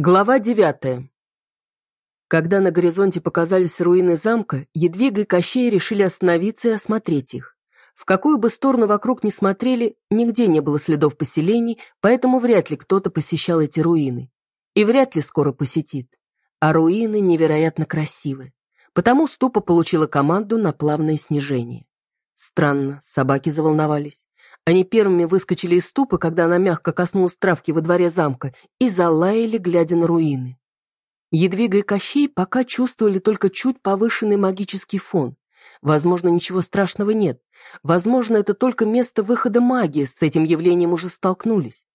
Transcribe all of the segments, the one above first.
Глава девятая. Когда на горизонте показались руины замка, Едвига и Кощей решили остановиться и осмотреть их. В какую бы сторону вокруг ни смотрели, нигде не было следов поселений, поэтому вряд ли кто-то посещал эти руины. И вряд ли скоро посетит. А руины невероятно красивы. Потому ступа получила команду на плавное снижение. Странно, собаки заволновались. Они первыми выскочили из ступы, когда она мягко коснулась травки во дворе замка, и залаяли, глядя на руины. Едвига и Кощей пока чувствовали только чуть повышенный магический фон. Возможно, ничего страшного нет. Возможно, это только место выхода магии, с этим явлением уже столкнулись.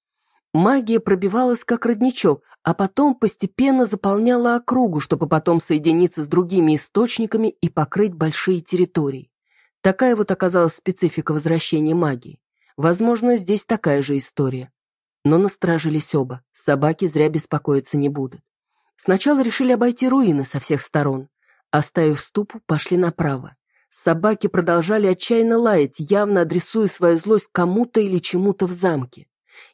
Магия пробивалась как родничок, а потом постепенно заполняла округу, чтобы потом соединиться с другими источниками и покрыть большие территории. Такая вот оказалась специфика возвращения магии. Возможно, здесь такая же история. Но насторожились оба, собаки зря беспокоиться не будут. Сначала решили обойти руины со всех сторон. Оставив ступу, пошли направо. Собаки продолжали отчаянно лаять, явно адресуя свою злость кому-то или чему-то в замке.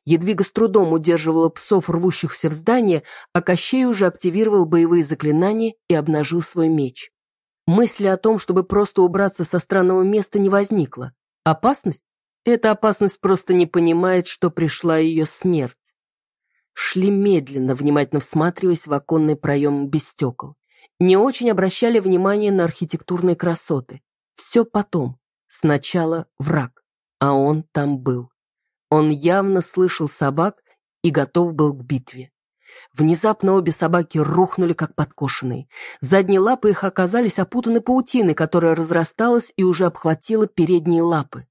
Едвига с трудом удерживала псов, рвущихся в здание, а Кощей уже активировал боевые заклинания и обнажил свой меч. Мысли о том, чтобы просто убраться со странного места, не возникло. Опасность? Эта опасность просто не понимает, что пришла ее смерть. Шли медленно, внимательно всматриваясь в оконный проем без стекол. Не очень обращали внимание на архитектурные красоты. Все потом. Сначала враг. А он там был. Он явно слышал собак и готов был к битве. Внезапно обе собаки рухнули, как подкошенные. Задние лапы их оказались опутаны паутиной, которая разрасталась и уже обхватила передние лапы.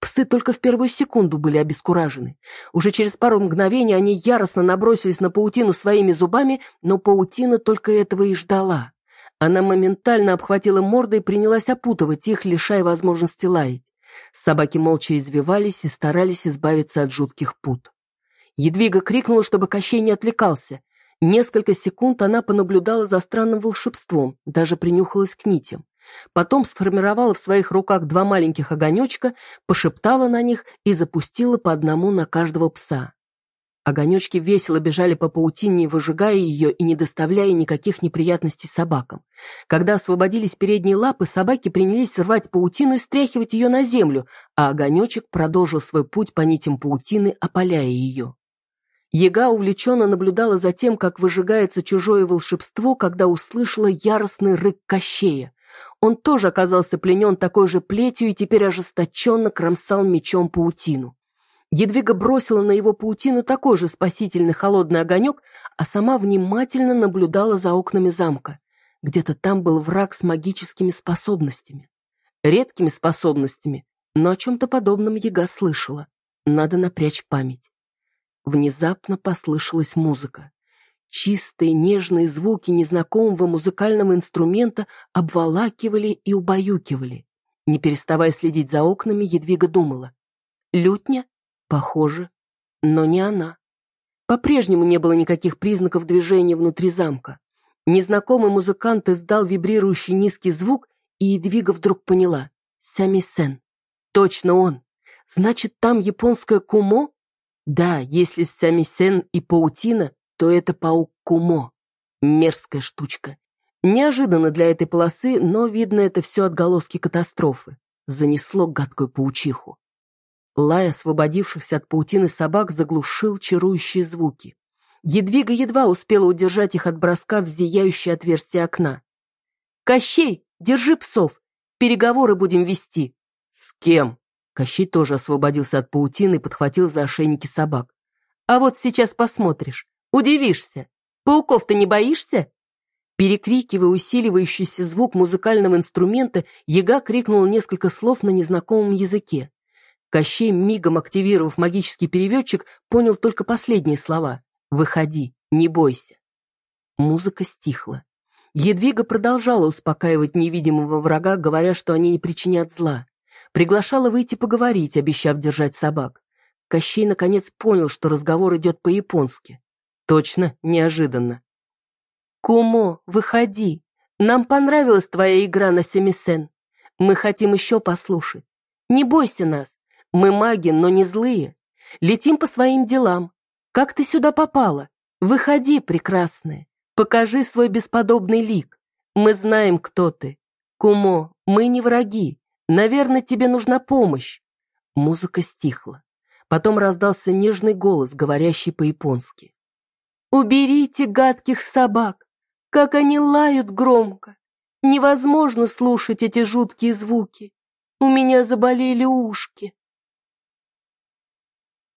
Псы только в первую секунду были обескуражены. Уже через пару мгновений они яростно набросились на паутину своими зубами, но паутина только этого и ждала. Она моментально обхватила морды и принялась опутывать их, лишая возможности лаять. Собаки молча извивались и старались избавиться от жутких пут. Едвига крикнула, чтобы Кощей не отвлекался. Несколько секунд она понаблюдала за странным волшебством, даже принюхалась к нитям. Потом сформировала в своих руках два маленьких огонечка, пошептала на них и запустила по одному на каждого пса. Огонечки весело бежали по паутине, выжигая ее и не доставляя никаких неприятностей собакам. Когда освободились передние лапы, собаки принялись рвать паутину и стряхивать ее на землю, а огонечек продолжил свой путь по нитям паутины, опаляя ее. Ега увлеченно наблюдала за тем, как выжигается чужое волшебство, когда услышала яростный рык Кощея. Он тоже оказался пленен такой же плетью и теперь ожесточенно кромсал мечом паутину. Едвига бросила на его паутину такой же спасительный холодный огонек, а сама внимательно наблюдала за окнами замка. Где-то там был враг с магическими способностями. Редкими способностями, но о чем-то подобном Ега слышала. Надо напрячь память. Внезапно послышалась музыка. Чистые, нежные звуки незнакомого музыкального инструмента обволакивали и убаюкивали. Не переставая следить за окнами, Едвига думала. Лютня? Похоже. Но не она. По-прежнему не было никаких признаков движения внутри замка. Незнакомый музыкант издал вибрирующий низкий звук, и Едвига вдруг поняла. Сямисен. Точно он. Значит, там японское кумо? Да, если Сямисен и паутина, то это паук Кумо. Мерзкая штучка. Неожиданно для этой полосы, но, видно, это все отголоски катастрофы. Занесло гадкую паучиху. Лай, освободившихся от паутины собак, заглушил чарующие звуки. Едвига едва успела удержать их от броска в зияющее отверстие окна. «Кощей, держи псов! Переговоры будем вести!» «С кем?» Кощей тоже освободился от паутины и подхватил за ошейники собак. «А вот сейчас посмотришь. Удивишься. Пауков ты не боишься?» Перекрикивая усиливающийся звук музыкального инструмента, Яга крикнул несколько слов на незнакомом языке. Кощей, мигом активировав магический переводчик, понял только последние слова. «Выходи, не бойся». Музыка стихла. Едвига продолжала успокаивать невидимого врага, говоря, что они не причинят зла. Приглашала выйти поговорить, обещав держать собак. Кощей наконец понял, что разговор идет по-японски. Точно неожиданно. «Кумо, выходи. Нам понравилась твоя игра на семисен. Мы хотим еще послушать. Не бойся нас. Мы маги, но не злые. Летим по своим делам. Как ты сюда попала? Выходи, прекрасная, покажи свой бесподобный лик. Мы знаем, кто ты. Кумо, мы не враги. Наверное, тебе нужна помощь. Музыка стихла. Потом раздался нежный голос, говорящий по-японски. «Уберите гадких собак! Как они лают громко! Невозможно слушать эти жуткие звуки! У меня заболели ушки!»